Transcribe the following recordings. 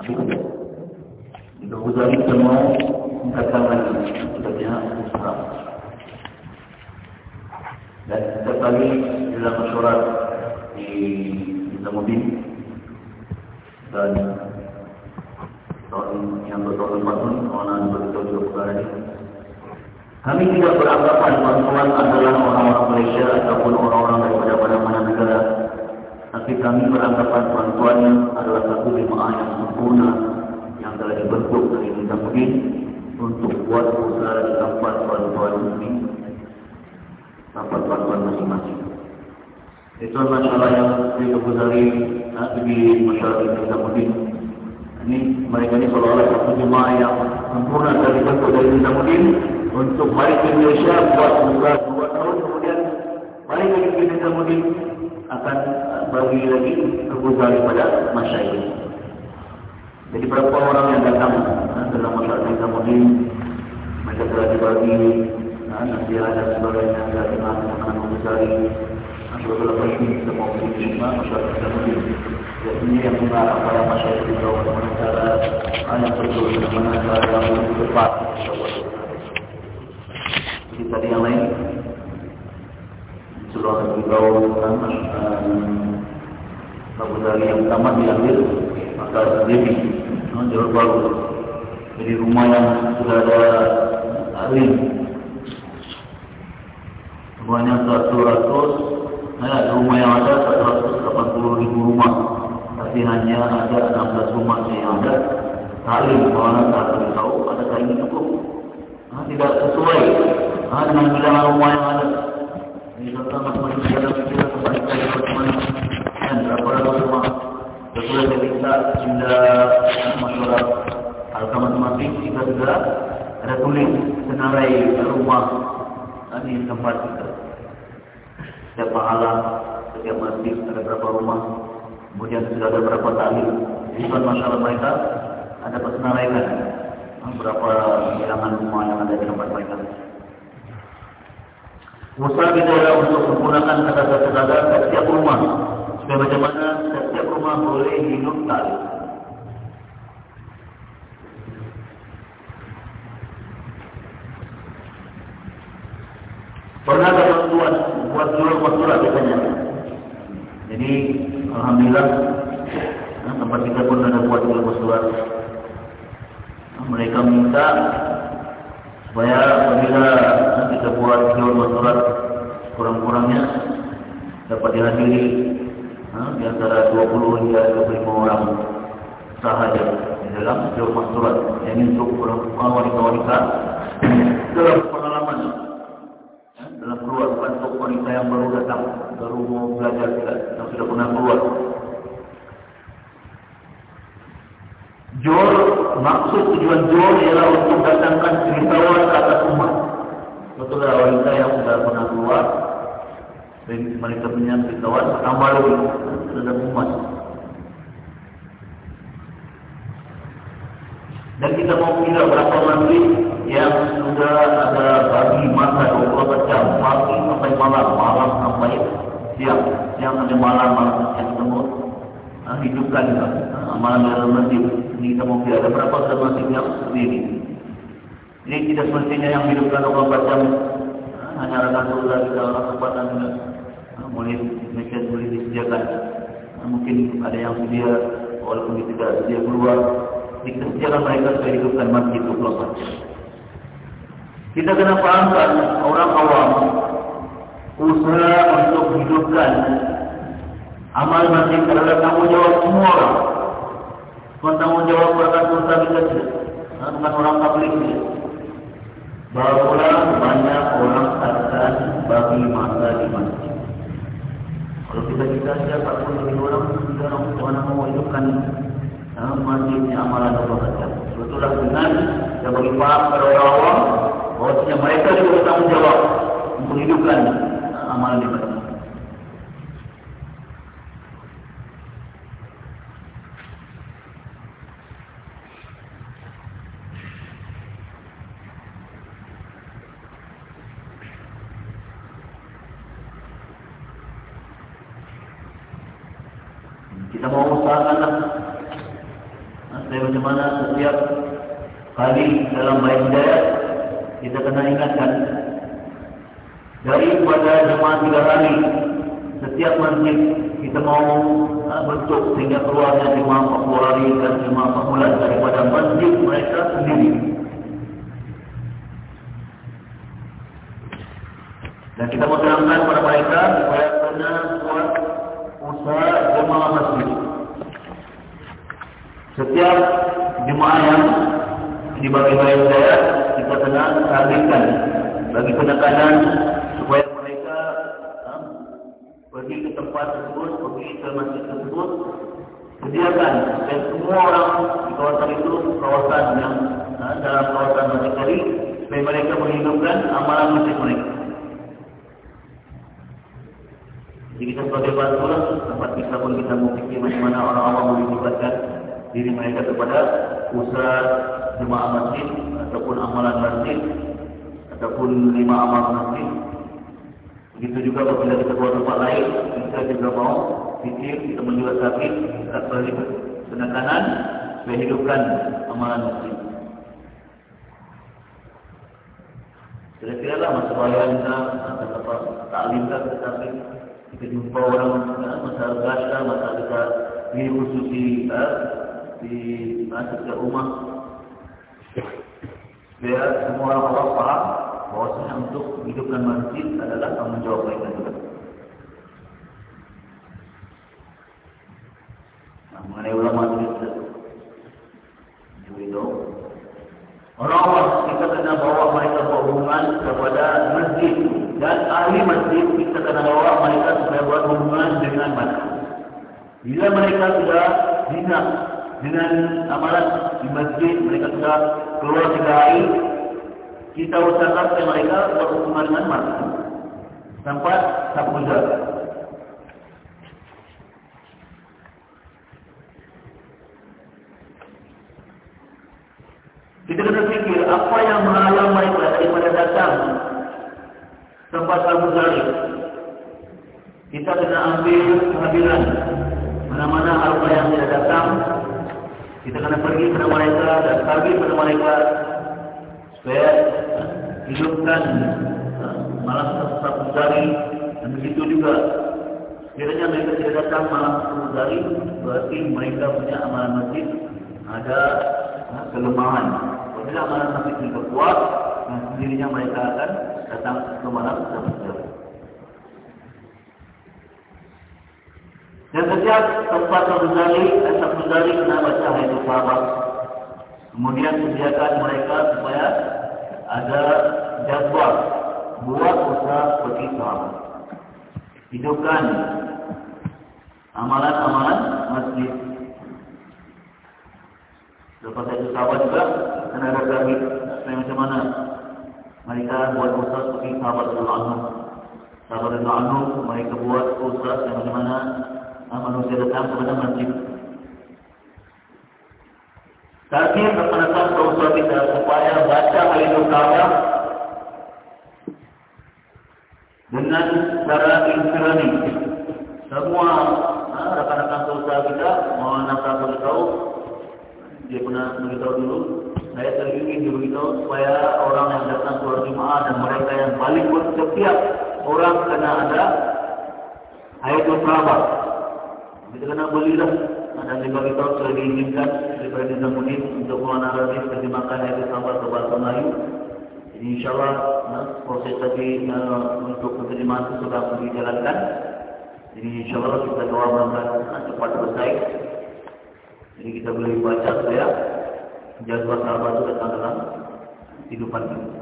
Habis itu. Jika Ghazali kita mau mengatakan lagi, kita punya usaha. Dan setiap kali dalam masyarakat di Nizamuddin dan tahun yang bertahun lepas pun orang beritahu juga perkara ini. Kami tidak beranggapan bantuan adalah orang-orang Malaysia ataupun orang-orang daripada mana-mana negara. Tapi kami beranggapan bantuan adalah satu jemaah yang sempurna yang telah dibentuk dari Nizamuddin untuk buat usaha di tempat bantuan ini tempat bantuan masing-masing. Itu masalah yang dikebudari di masyarakat Nizamuddin. Ini mereka ini seolah-olah satu jemaah yang sempurna dari bentuk dari Nizamuddin untuk balik ke Malaysia buat usaha dua tahun kemudian balik ke Nizamuddin akan bagi lagi kebudari pada masyarakat. Jadi berapa orang yang datang? Dalam masyarakat Nizamuddin mereka telah dibagi nasihat dan sebagainya dari mana-mana membesari. Beberapa pasti kita mau menerima masyarakat kita mungkin Jadi yang mengarah pada masyarakat kita Bagaimana cara Yang betul Bagaimana cara yang lebih tepat. Jadi tadi yang lain Surah Al-Bidau Abu Dhali yang pertama diambil Maka sendiri Jauh baru. Jadi rumah yang sudah ada Alim Semuanya satu ratus Nah, rumah yang ada 180 ribu rumah. Tapi hanya ada 16 rumah yang ada. Talim, mana tak tahu. Ada tak ini cukup? Ha, Tidak sesuai. Ha, dengan bilangan rumah yang ada. Ini tentang masing-masing dalam pikiran bagaimana Dan berapa ratus rumah Betul jumlah masyarakat Harga masing-masing kita sudah ada tulis senarai rumah Ini tempat kita setiap pahala, setiap masjid ada berapa rumah, kemudian sudah ada berapa tali. Bukan masalah mereka, ada pesenaraikan berapa bilangan rumah yang ada di tempat mereka. Usaha kita untuk menggunakan kata-kata setiap rumah. Supaya bagaimana setiap rumah boleh hidup tali. Pernah ada bantuan buat jual masulah biasanya. Jadi alhamdulillah nah, tempat kita pun ada buat jual masulah. Nah, mereka minta supaya apabila nah, kita buat jual masulah kurang-kurangnya dapat dihadiri nah, di antara 20 hingga 25 orang sahaja di dalam jual masulah. Ini untuk wanita-wanita dalam pengalaman dalam keluar bukan untuk wanita yang baru datang baru mau belajar tidak yang sudah pernah keluar Jor maksud tujuan Jor ialah untuk datangkan ceritawa ke atas umat betul lah wanita yang sudah pernah keluar dan mereka punya ceritawa tambah lagi terhadap umat dan kita mau kira berapa masjid yang sudah ada bagi masa 24 jam pagi sampai malam malam sampai siang siang sampai malam malam siang semua nah, hidupkan nah, malam dalam masjid ini kita mau kira ada berapa dalam masjid yang sendiri ini tidak semestinya yang hidupkan 24 jam nah, hanya Rasulullah kita orang kesempatan nah, boleh mereka boleh disediakan mungkin ada yang sedia walaupun tidak sedia keluar disediakan mereka supaya hidupkan masjid 24 jam kita kena fahamkan orang awam usaha untuk hidupkan amal masjid adalah tanggungjawab semua orang. Bukan tanggungjawab perkataan usaha kita saja. Bukan orang publik saja. Barulah banyak orang akan bagi masa di masjid. Kalau kita kita saja 40 ribu orang, kita orang Tuhan mau hidupkan masjidnya amalan Allah saja. Betullah dengan yang bagi paham pada orang awam bahwasanya mereka juga bertanggung jawab untuk menghidupkan amalan ibadah. Kita mau usahakanlah Saya macam mana setiap kali dalam baik hidayat kita kena ingatkan daripada jemaah tiga hari setiap masjid kita mau uh, bentuk sehingga keluarnya jemaah 40 hari dan jemaah 40 bulan daripada masjid mereka sendiri dan kita mau terangkan kepada mereka supaya kena buat usaha jemaah masjid setiap jemaah yang dibagi baik saya kita kena targetkan bagi penekanan supaya mereka ha, pergi ke tempat tersebut, pergi ke masjid tersebut sediakan dan semua orang di kawasan itu kawasan yang ha, dalam kawasan masjid tadi supaya mereka menghidupkan amalan masjid mereka jadi kita sebagai bantuan tempat kita pun kita mau fikir macam mana orang-orang boleh melibatkan diri mereka kepada usaha jemaah masjid ataupun amalan masjid ataupun lima amal masjid. Begitu juga apabila kita keluar tempat lain, kita juga mau fikir, kita menjual sakit, kita beri penekanan supaya hidupkan amalan masjid. Kira-kira lah masa bayan kita, kan, tetapi kita jumpa orang, ya, masa gasa, masa kita diri khusus di, ya, di masjid rumah. Biar semua orang Allah faham bahwasanya untuk hidupkan masjid adalah tanggungjawab mereka juga. Nah, mengenai ulama itu, itu orang-orang kita kena bawa mereka berhubungan kepada masjid dan ahli masjid kita kena bawa mereka supaya buat hubungan dengan masjid. Bila mereka sudah bina dengan amalan di masjid mereka sudah keluar tiga hari kita usahakan mereka berhubungan dengan masjid sampai satu jam kita kena fikir apa yang menghalang mereka daripada datang tempat Zalim kita kena ambil kehadiran mana-mana harta yang tidak datang kita kena pergi kepada mereka dan pergi kepada mereka supaya hidupkan uh, malam satu hari dan begitu juga kiranya mereka tidak datang malam satu hari berarti mereka punya amalan masjid ada uh, kelemahan. Apabila amalan masjid mereka kuat dan sendirinya mereka akan datang ke malam satu hari Dan setiap tempat Al-Ghazali dan Al-Ghazali kena baca ayat sahabat. Kemudian sediakan mereka supaya ada jadual buat usaha seperti sahabat. Hidupkan amalan-amalan masjid. Lepas itu sahabat juga kena ada macam mana mereka buat usaha seperti sahabat Allah. Sahabat Allah mereka buat usaha yang macam mana manusia datang kepada masjid. Tapi kepada usaha kita supaya baca ayat Al-Qur'an dengan cara insirani. Semua ha, rakan-rakan usaha kita mau nak tahu tahu dia pernah beritahu dulu saya teringin dia beritahu supaya orang yang datang ke Jumaat dan mereka yang balik pun setiap orang kena ada ayat Al-Qur'an kita kena belilah dan dibagi tahu sudah diizinkan daripada Nizamuddin untuk mengenal hadis terjemahkan itu sampai ke bahasa Melayu. Jadi insyaAllah nah, proses tadi uh, untuk penerimaan itu sudah dijalankan. Jadi insyaAllah kita doa uh, cepat selesai. Jadi kita boleh baca supaya jadual sahabat itu datang dalam kehidupan kita.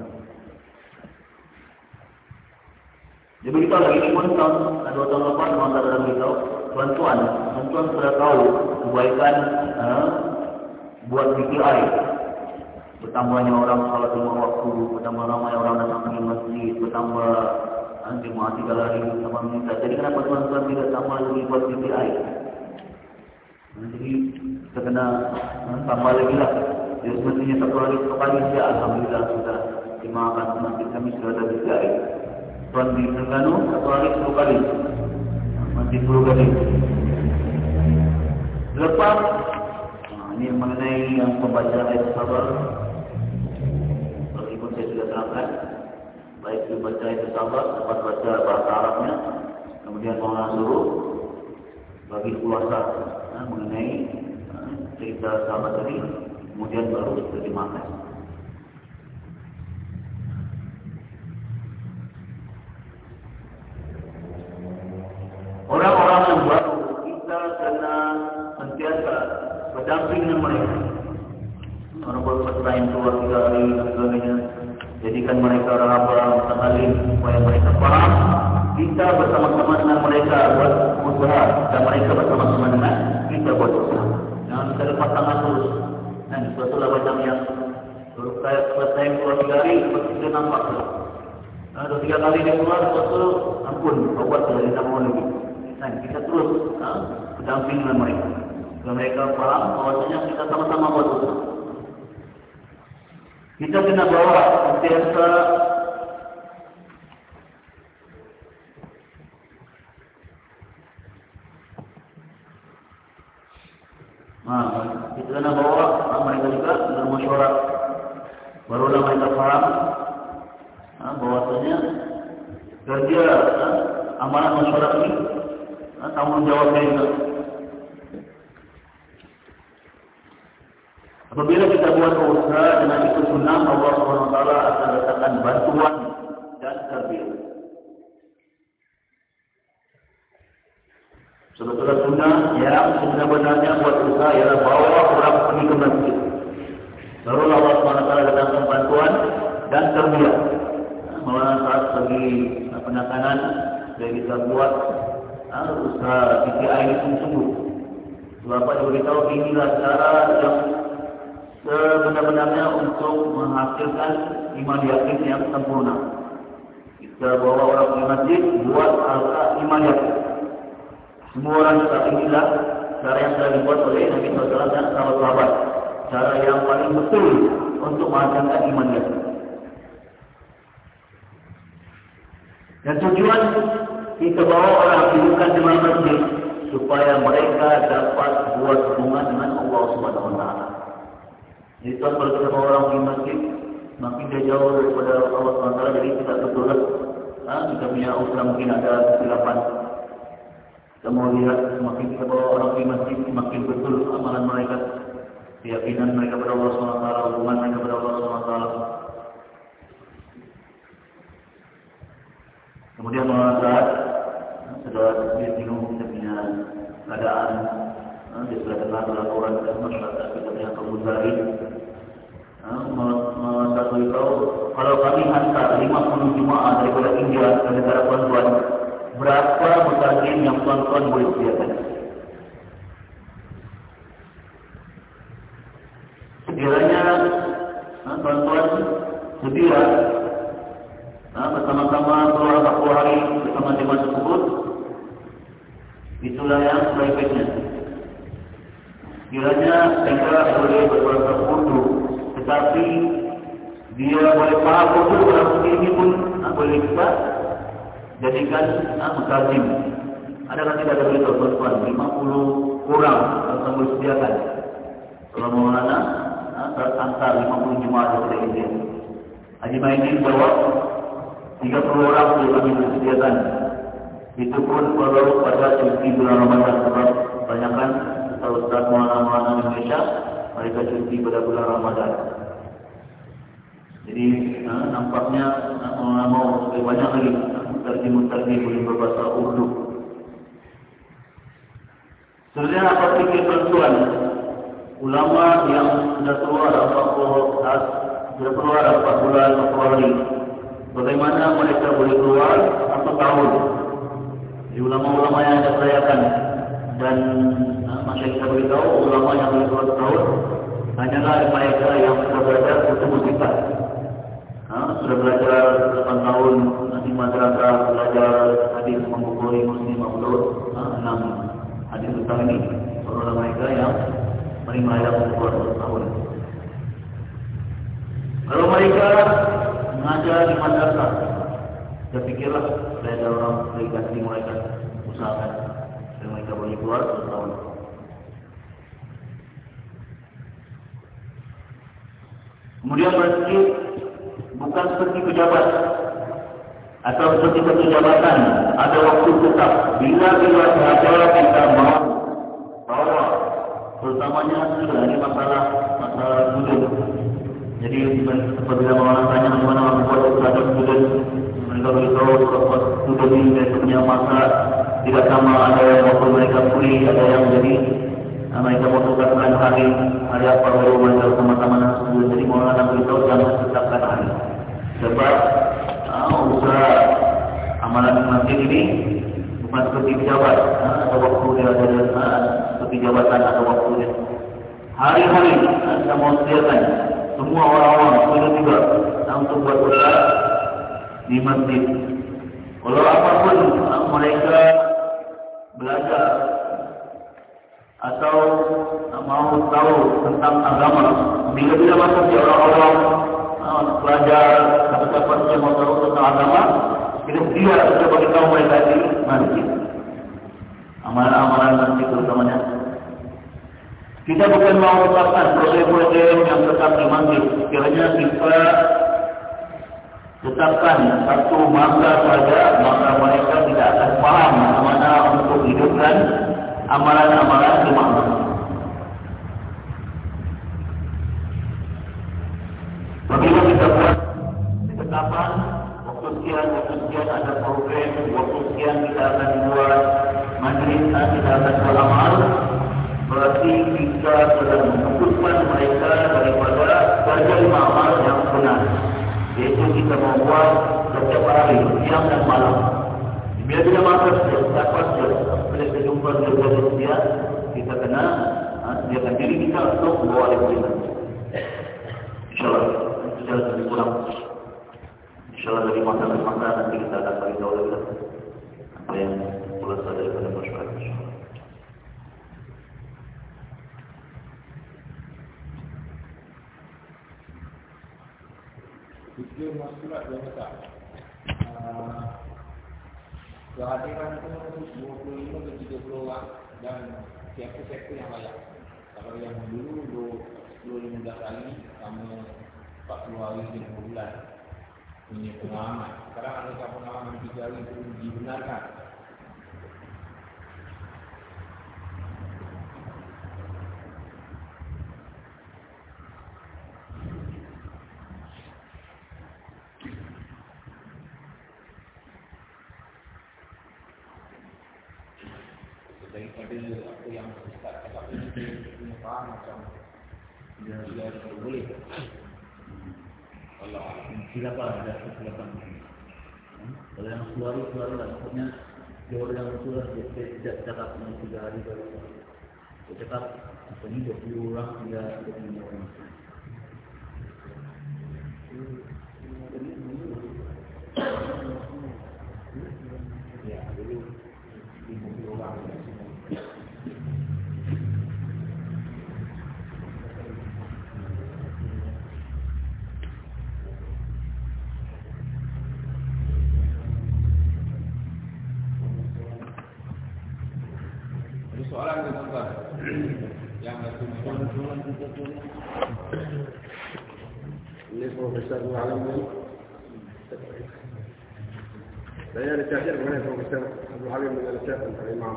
Jadi begitu lagi ini pun tahun dua tahun lepas, masa dalam beritahu tuan-tuan, tuan-tuan sudah tahu kebaikan uh, buat PPI. Bertambahnya orang salat lima waktu, bertambah ramai orang datang ke masjid, bertambah uh, jemaah tiga hari sama minta. Jadi kenapa tuan-tuan tidak tambah lagi buat PPI? Jadi kita kena uh, tambah lagi lah. Jadi semestinya satu hari kali saja Alhamdulillah sudah dimaafkan masjid kami sudah ada PPI. Tuan di Terengganu satu hari satu kali masih perlu kali. Lepas ini mengenai yang pembaca ayat sabar. Meskipun saya sudah terangkan, baik membaca ayat sabar, dapat baca bahasa Arabnya, kemudian mengenai suruh bagi kuasa nah, mengenai nah, cerita sahabat tadi, kemudian baru diterjemahkan. Orang-orang yang baru kita kena sentiasa berdamping dengan mereka. Orang baru bertanya keluar tiga dan sebagainya. Jadikan mereka rahaba, mutahalim, supaya mereka faham. Kita bersama-sama dengan mereka buat usaha. Dan mereka keluar, suatu ampun, saja, kita mau lagi. Dan kita terus ha, berdamping dengan mereka. Supaya mereka faham bahawasanya kita sama-sama buat usaha. Kita kena bawa sentiasa Ha, kita kena bawa ha, mereka juga bermusyawarah. Barulah mereka faham ha, bahawasanya kerja ha, amalan masyarakat ini ha, tanggungjawab mereka. Apabila kita buat usaha dengan itu sunnah Allah SWT akan datangkan bantuan dan terbiak. Sebetulnya sunnah yang sebenarnya buat usaha ialah bawa orang pergi ke masjid. Lalu Allah SWT datangkan bantuan dan terbiak. Malah saat bagi penekanan kita buat usaha PTI ini sungguh-sungguh. Sebab dia beritahu inilah cara yang sebenar-benarnya untuk menghasilkan iman yakin yang sempurna. Kita bawa orang ke masjid, buat alka iman yakin. Semua orang juga inilah cara yang telah dibuat oleh Nabi SAW dan sahabat-sahabat. Cara yang paling betul untuk menghasilkan iman yakin. Dan tujuan kita bawa orang bukan di masjid supaya mereka dapat buat hubungan dengan Allah Subhanahu Wa Taala. Jadi tuan kalau kita bawa orang pergi masjid, makin dia jauh daripada Allah SWT, jadi tidak betul lah. Ha, kita punya usaha mungkin ada kesilapan. Kita mau lihat, semakin kita bawa orang pergi masjid, semakin betul amalan mereka. Keyakinan mereka kepada Allah SWT, hubungan mereka kepada Allah SWT. Kemudian saat sudah dia kita punya keadaan, dia sudah dengar laporan dari masyarakat kita punya kemuzari. Satu itu, kalau kami hantar 50 jemaah daripada India ke negara tuan-tuan, berapa mutajim yang tuan-tuan boleh sediakan? Sekiranya tuan-tuan sedia bersama-sama keluar satu hari bersama jemaah tersebut, itulah yang sebaiknya. Kiranya mereka boleh berpuasa wudhu, tetapi dia boleh faham wudhu dalam ini pun nah, boleh kita jadikan nah, mutajim. Adakah tidak ada beritahu tuan-tuan? 50 kurang yang kamu sediakan. Kalau mau mana, nah, antar 50 jemaah dari India. Haji Maidin jawab, 30 orang yang kami disediakan. Itu pun perlu pada cuti bulan Ramadan sebab banyakkan Ustaz Muhammad Indonesia mereka cuti pada bulan Ramadan. Jadi ha, nampaknya mau lebih banyak lagi terjemah-terjemah boleh berbahasa Urdu. Sebenarnya apa fikir pertuan ulama yang sudah keluar 40 sudah keluar 4 bulan 40 hari bagaimana mereka boleh keluar satu tahun. Di ulama-ulama yang saya percayakan dan uh, masyarakat beritahu ulama yang keluar tahun hanyalah mereka yang sudah belajar kutub musibah. Ha, sudah belajar 8 tahun nanti masyarakat belajar hadis membukuhi muslim Abdul ha, 6 hadis tentang ini ulama mereka yang menerima yang keluar tahun. Kalau mereka mengajar di madrasah. Saya fikirlah saya ada orang berikan di usahakan dan mereka boleh keluar satu tahun. Kemudian masjid bukan seperti pejabat. Atau seperti satu jabatan ada waktu tetap. Bila-bila sahaja kita mau bawa terutamanya sudah ini masalah masalah sudut jadi apabila orang tanya bagaimana orang buat terhadap sudut mereka beritahu kalau sudut ini mereka punya masa tidak sama ada yang waktu mereka pulih ada yang jadi ah, mereka tukar hari hari apa baru mereka sama-sama sudut jadi orang akan beritahu jangan tetapkan hari. Sebab uh, usaha amalan masjid ini bukan seperti pejabat uh, ada waktu dia ada uh, seperti jabatan atau waktu dia. Hari-hari kita mau sediakan semua orang-orang semua juga untuk buat usaha di masjid. Kalau apapun uh, mereka belajar atau mau tahu tentang agama. Bila-bila masuk di orang-orang belajar siapa-siapa yang mau tahu tentang agama kita dia kita bagi tahu mereka di masjid. Amalan-amalan masjid terutamanya kita bukan mau menetapkan program-program yang tetap di masjid. Kiranya kita tetapkan satu masa saja maka mereka tidak akan paham bagaimana untuk hidupkan amalan-amalan di masjid Bagaimana kita buat ketetapan waktu sekian, waktu sekian ada program, waktu sekian kita akan buat majlis, kita akan beramal. Berarti kita sedang memutuskan mereka daripada kerja lima amal yang benar. Yaitu kita membuat setiap hari, siang dan malam. Bila tidak masuk, dapat bila kita jumpa dengan dia, kita kena sediakan diri kita untuk membawa lima InsyaAllah insyaAllah lebih kurang insyaAllah dari masa ke masa nanti kita akan bagi tahu lagi apa yang selesai daripada masyarakat Itu masalah yang besar. Kehadiran itu 25 ke 30 orang dan siapa-siapa yang layak. Kalau yang dulu 25 kali, kamu 40 hari di bulan punya pengalaman. Sekarang ada pengalaman 3 hari itu dibenarkan. Daripada apa yang Ustaz cakap dia punya faham macam dia tidak boleh Allah silapan ada silapan. Kalau yang suara suara lah, maksudnya jauh yang suara dia tidak cakap dengan tiga hari baru. Dia cakap apa dua puluh orang hingga dua puluh orang. Ya, jadi lima puluh orang. soalan ke tuan yang ada soalan kita pun ini Profesor Alam ini cacat mengenai Profesor Abdul Halim tentang Imam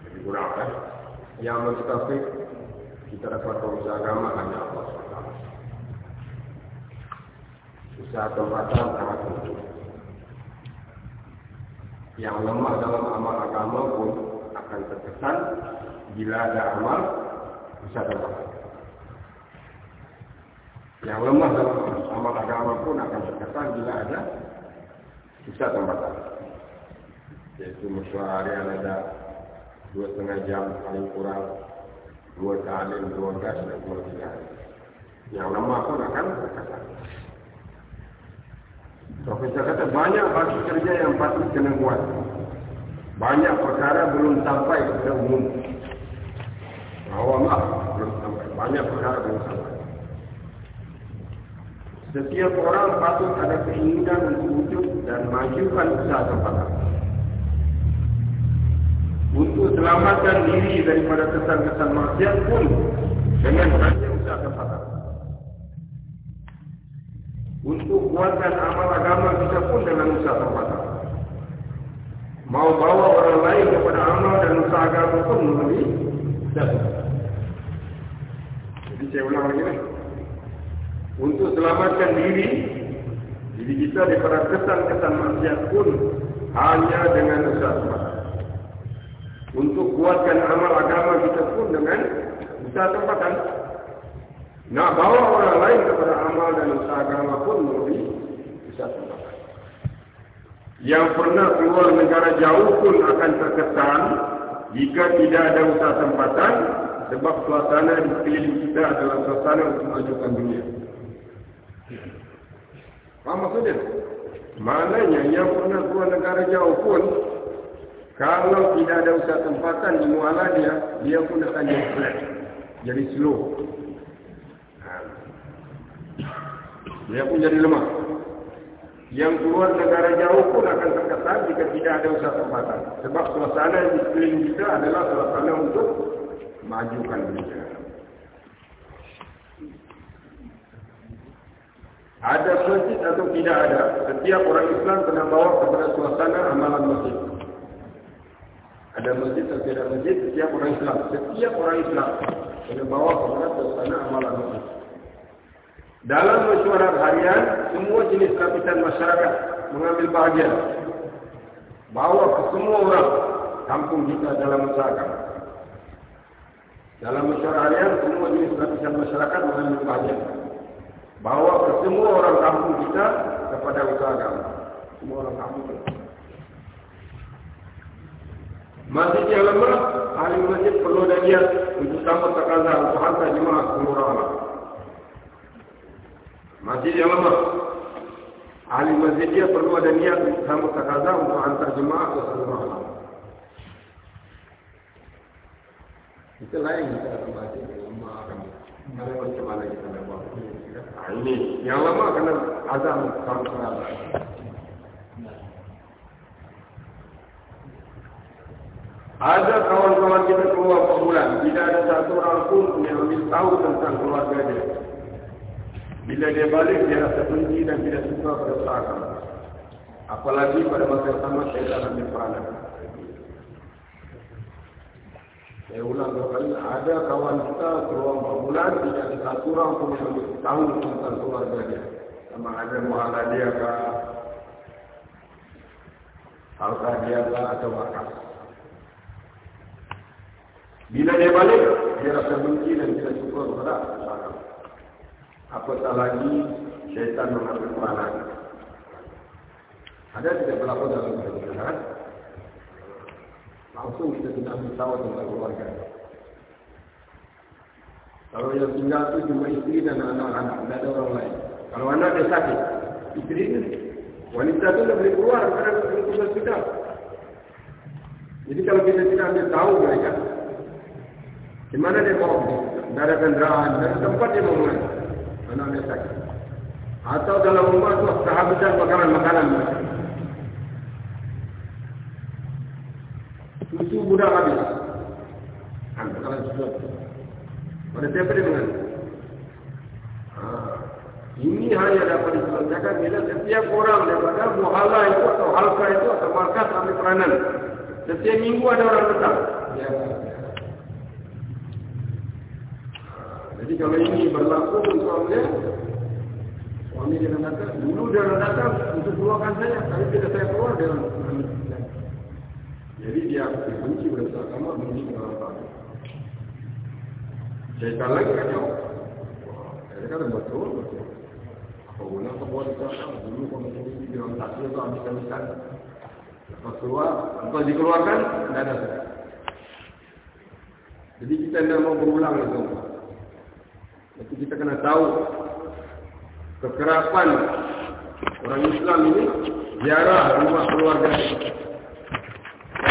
Jadi kurang kan? Yang mustafik kita dapat usaha agama hanya Allah SWT. Usaha tempatan sangat penting yang lemah dalam amal agama pun akan terkesan bila ada amal bisa tambah. Yang lemah dalam amal agama pun akan terkesan bila ada bisa tambah. Yaitu harian ada dua setengah jam paling kurang dua talim, dua gas dan dua tiga Yang lemah pun akan terkesan. Profesor kata banyak bagi kerja yang patut kena buat. Banyak perkara belum sampai ke umum. Lah belum sampai. Banyak perkara belum sampai. Setiap orang patut ada keinginan untuk wujud dan majukan usaha tempatan. Untuk selamat selamatkan diri daripada kesan-kesan maksiat pun dengan hanya usaha tempatan. Untuk kuatkan amal agama kita pun dengan usaha tempatan. Mau bawa orang lain kepada amal dan usaha agama pun melalui usaha Jadi saya ulang lagi ni. Untuk selamatkan diri, diri kita daripada kesan-kesan maksiat pun hanya dengan usaha tempatan untuk kuatkan amal agama kita pun dengan usaha tempatan. Nak bawa orang lain kepada amal dan usaha agama pun melalui usaha tempatan. Yang pernah keluar negara jauh pun akan terkesan jika tidak ada usaha tempatan sebab suasana di sekeliling kita adalah suasana untuk memajukan dunia. Faham maksudnya? Maknanya yang pernah keluar negara jauh pun kalau tidak ada usaha tempatan di muala dia, dia pun akan jadi flat. Jadi slow. Ha. Dia pun jadi lemah. Yang keluar negara jauh pun akan terkesan jika tidak ada usaha tempatan. Sebab suasana di sekeliling kita adalah suasana untuk majukan dunia. Ada masjid atau tidak ada, setiap orang Islam kena bawa kepada suasana amalan masjid. Ada masjid atau tidak masjid, setiap orang Islam. Setiap orang Islam kena bawa kepada suasana amalan masjid. Dalam mesyuarat harian, semua jenis lapisan masyarakat mengambil bahagian. Bawa ke semua orang kampung kita dalam masyarakat. Dalam mesyuarat harian, semua jenis lapisan masyarakat mengambil bahagian. Bawa ke semua orang kampung kita kepada usaha agama. Semua orang kampung kita. Masjid yang lemah, ahli masjid perlu ada dia untuk sama takaza untuk hantar jemaah semua orang. Masjid yang lemah, ahli masjid dia perlu ada niat untuk sama takaza untuk hantar jemaah ke semua orang. Itu lain kita akan masjid yang lemah akan ada macam mana kita nak buat. Ini yang lama kena azam sama takaza. Ada kawan-kawan kita keluar bulan, tidak ada satu orang pun yang ambil tahu tentang keluarga dia. Bila dia balik, dia rasa benci dan tidak suka pada Apalagi pada masa yang sama, syaitan ambil peranan. Saya ulang dua kali, ada kawan kita keluar bulan, tidak ada satu orang pun yang tahu tentang keluarga dia. Sama ada muhala dia ke, halkah dia ke, atau makas. Bila dia balik, dia rasa benci dan tidak suka kepada. Apatah lagi, syaitan mengambil peranan. Ada tidak berlaku dalam kehidupan? Langsung kita tidak ambil tahu tentang keluarga. Kalau yang tinggal itu cuma istri dan anak-anak, tidak ada orang lain. Kalau anak dia sakit, istri ini, wanita itu tidak boleh keluar karena tugas kita. Jadi kalau kita tidak ambil tahu mereka, di mana dia dia? Tidak ada kenderaan, ada tempat dia mau main. Anak dia sakit. Atau dalam rumah itu kehabisan makanan-makanan. Susu budak habis. Anda kalau sudah. Pada siapa dia mengandung? Ha. Ini hanya dapat diselesaikan bila setiap orang daripada muhala itu atau halka itu atau markas ambil peranan. Setiap minggu ada orang datang. Ya. Jadi kalau ini berlaku suami suami dia datang, dulu dia datang untuk keluarkan saya, tapi tidak saya keluar dia Jadi dia benci berasa agama, berasa Syaitan lagi kan jauh. Saya kata betul. Apa guna apa buat kita? Dulu kalau di dalam taksi itu habis-habisan. Lepas keluar, lepas dikeluarkan, tidak ada. Jadi kita tidak mau berulang itu. Jadi kita kena tahu kekerapan orang Islam ini ziarah rumah keluarga.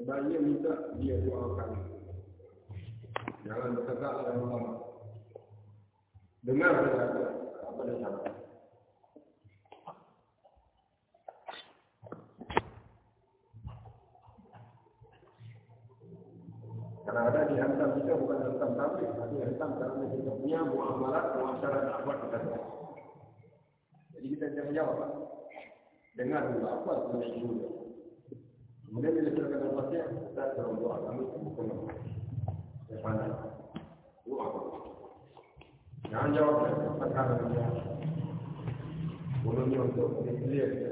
Sebaiknya minta dia doakan. Jangan bertegak dengan ulama. Dengar saja apa dia cakap. Kadang-kadang dihantam kita bukan hantam tapi hantam kerana kita punya muamalat, muamalat dakwah kita. Jadi kita jangan jawab. Dengar dulu apa sebenarnya dia. Kemudian bila kita kena pasir, kita dalam doa kami bukan pandang. Doa? Jangan jawab perkara dia. Bolehnya untuk clear kita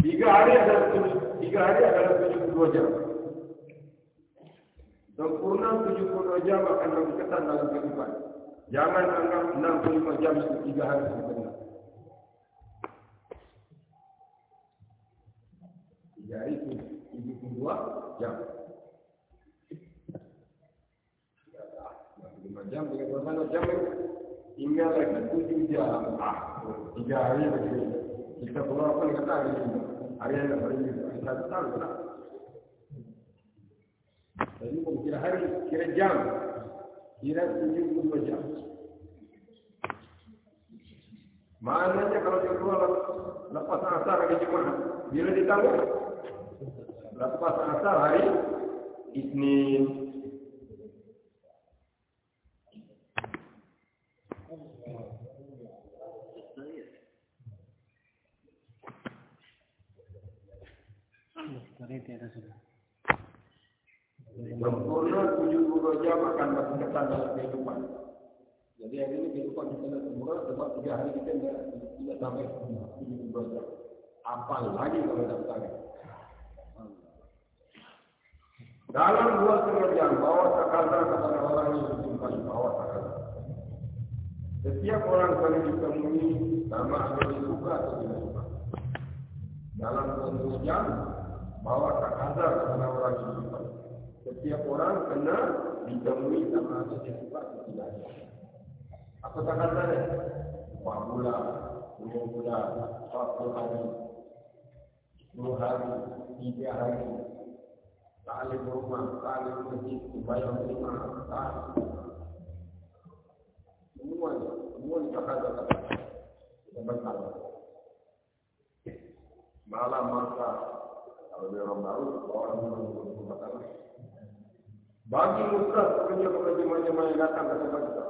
Tiga hari adalah tiga hari adalah tujuh dua jam. Sempurna tujuh puluh jam akan lebih kesan dalam kehidupan. Jangan anggap enam puluh lima jam itu tiga hari sempurna. Hari itu tujuh puluh dua jam. lima jam jam? Tinggal lagi tujuh jam. Ah, hari begini. Kita keluar apa kata hari ini? Hari ini hari ini kita tahu tak? Jadi pun kira hari, kira jam, kira tujuh puluh jam. Maknanya kalau dia keluar lepas asar hari Jumat, bila ditangguh? Lepas asar hari Isnin, Sempurna tujuh puluh jam akan berkesan dalam kehidupan. Jadi hari ini kehidupan kita tidak sempurna sebab tiga hari kita tidak, sampai tujuh puluh jam. Apa lagi kalau tidak Dalam dua jam, bawa sakazah kepada orang yang dijumpai, bawa sakazah. Setiap orang kali ditemui, sama ada suka atau tidak suka. Dalam jam, bawa sakazah kepada orang yang dijumpai. Setiap orang kena ditemui sama ada suka atau tidak. Apa sakazahnya? Empat bulan, dua bulan, empat hari, dua hari, tiga hari, Tali rumah, tali masjid, bayar rumah, tali. Semuanya, semua kita kata-kata. Kita bentar. Malam masa, kalau dia orang baru, orang rumah tangga. Bagi musrah, pekerja pekerja macam-macam yang datang ke tempat kita.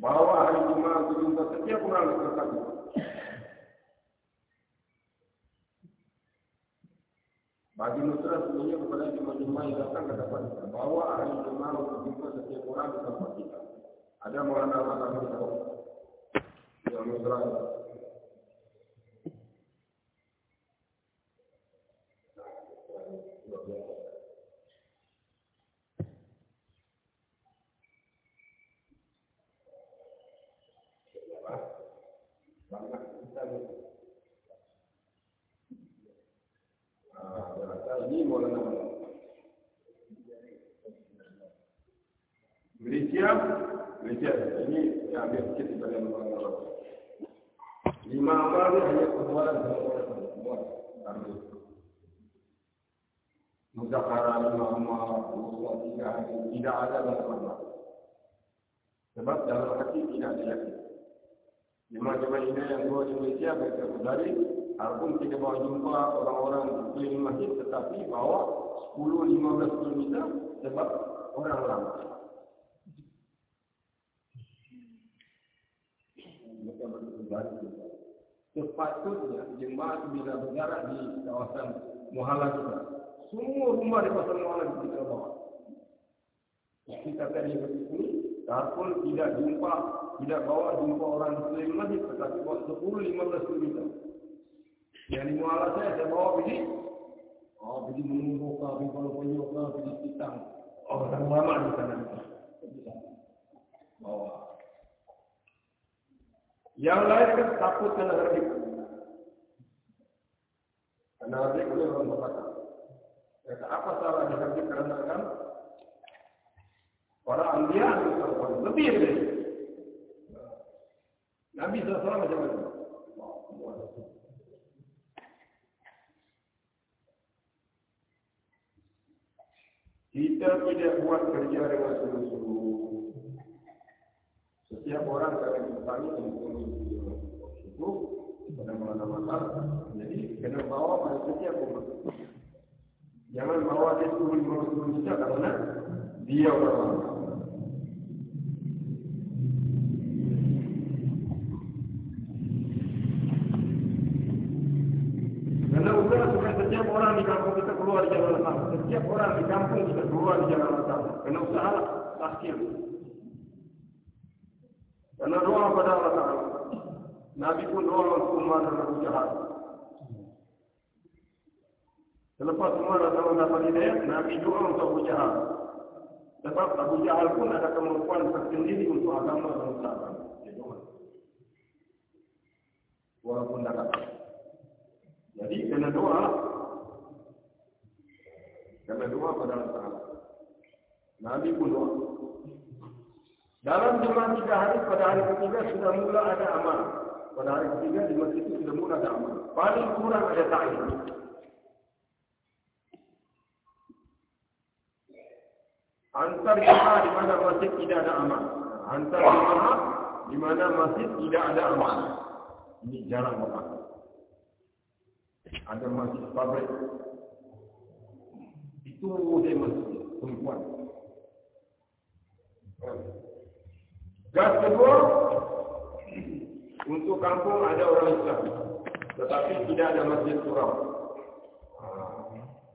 Bawa hari Jumat, setiap orang tempat kita. Bagi Nusra sebenarnya kepada jemaah-jemaah yang datang ke depan kita. Bawa hari jemaah untuk jumpa setiap orang di tempat kita. Ada Maulana Ahmad Ahmad Tahu. Yang Nusra ini Maulana Malaysia, Malaysia ini yang ambil sikit daripada Maulana Lima amal ni hanya perbuatan dengan orang semua. Ambil. Muzakara lima amal, Musa tiga hari, tidak ada dalam amal. Sebab dalam hati tidak ada yakin. Jemaah ini yang dua di Malaysia, mereka berdari, Walaupun kita bawa jumpa orang-orang keliling masjid tetapi bawa 10-15 km sebab orang lama. Mereka berkembang. Sepatutnya jemaah bila berjarak di kawasan muhala kita. Semua rumah di kawasan muhala kita bawa. Kita tadi ini, walaupun tidak jumpa, tidak bawa jumpa orang keliling masjid tetapi bawa 10-15 km. Yang di muala saya, saya bawa pergi. Oh, pergi menunggu ke, pergi kalau penyuk ke, pergi pitang. Oh, orang lama di sana. Bawa. Yang lain kan takut kena herdik. Kena herdik boleh orang berkata. Kata, apa salah di herdik kerana kan? Para anbiya lebih dari Nabi SAW macam mana? Kita tidak buat kerja dengan sungguh-sungguh. Setiap orang kalau bertanya mempunyai itu pada mana-mana. Jadi kena bawa setiap orang. Jangan bawa dia turun-turun saja karena dia orang. Karena usaha supaya setiap orang di kampung kita keluar di jalan Allah. Setiap orang di keluar di jalan Allah. Karena usaha tasir. Karena doa pada Allah Taala. Nabi pun doa untuk umat dan Abu Jahal. Selepas semua datang mendapat hidayah, Nabi doa untuk Abu Jahal. Sebab Abu Jahal pun ada kemampuan tersendiri untuk agama dan usaha. Dia doa. Walaupun tak dapat. Jadi kena doa. Kena doa pada Allah Taala. Nabi doa. Dalam jemaah tiga hari, pada hari ketiga sudah mula ada amal. Pada hari ketiga di masjid itu sudah mula ada amal. Paling kurang ada ta'in. Antar jemaah di mana masjid tidak ada amal. Antar jemaah di mana masjid tidak ada amal. Ini jarang banget. Ada masjid pabrik. Itu dia masjid perempuan. Gas kedua, untuk kampung ada orang Islam. Tetapi tidak ada masjid surau.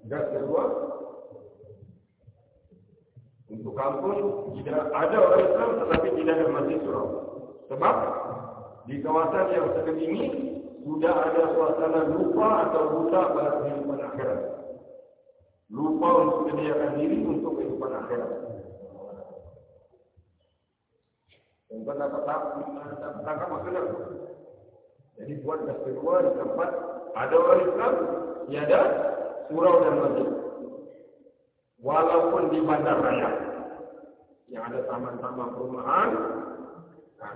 Gas kedua, untuk kampung tidak ada orang Islam tetapi tidak ada masjid surau. Sebab di kawasan yang seperti ini sudah ada suasana lupa atau buta pada kehidupan akhirat. Lupa untuk menyediakan diri untuk kehidupan akhirat. Tuan dapat tangkap maksudnya. Jadi buat gas kedua di tempat ada orang Islam, tiada surau dan masjid. Walaupun di bandar raya yang ada taman-taman perumahan, kan,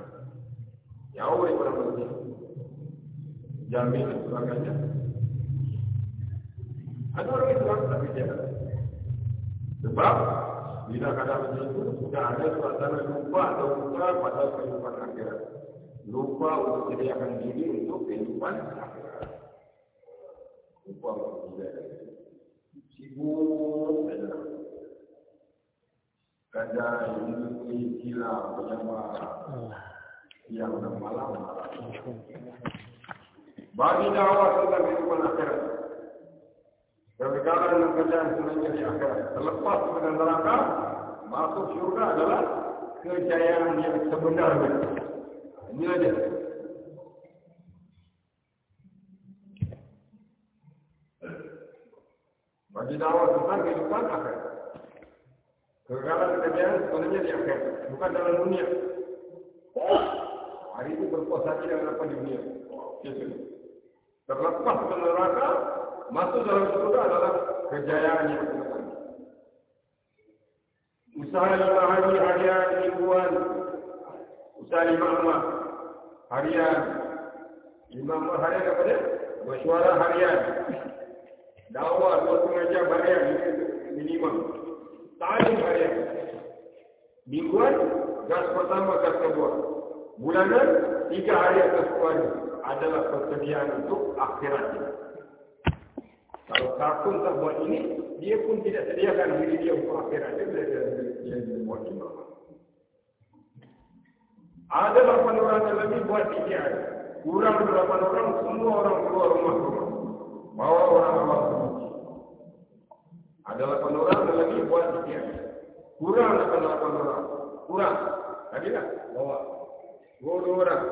jauh daripada masjid. Jamin dan sebagainya. Ada orang Islam tapi tiada. Sebab bila macam itu, sudah ada suasana lupa atau lupa pada kehidupan akhirat. Lupa untuk sediakan diri untuk kehidupan akhirat. Lupa untuk diri. Sibuk saja. Kadang ini gila penyambar. Yang dan malam. Bagi dakwah tentang kehidupan akhirat. Perkara dengan kerjaan sebenarnya di akhirat. Terlepas dengan neraka, masuk syurga adalah kejayaan yang sebenarnya. Ini aja. Bagi dakwah tentang kehidupan akhirat. Kegagalan kejayaan sebenarnya di akhirat, bukan dalam dunia. Hari ini berpuas hati dengan apa di dunia. Terlepas dengan neraka, masuk dalam surga adalah kejayaan yang sebenarnya. Usaha lima hari harian mingguan, usaha lima amal harian, lima amal harian apa dia? Bersuara harian, dakwah dua jam harian minimum, talim harian, mingguan gas pertama gas kedua, bulanan tiga hari atas keluarga adalah persediaan untuk akhirat ini. Kalau kafir tak buat ini, dia pun tidak sediakan diri dia untuk akhirat. Dia bila dia, buat imam. Ada 8 orang yang lebih buat ikhtiar. Kurang 8 orang, semua orang keluar rumah rumah. Bawa orang awal kemuji. Ada 8 orang yang lebih buat ikhtiar. Kurang 8 orang. Kurang. Tadi tak? Bawa. Dua orang.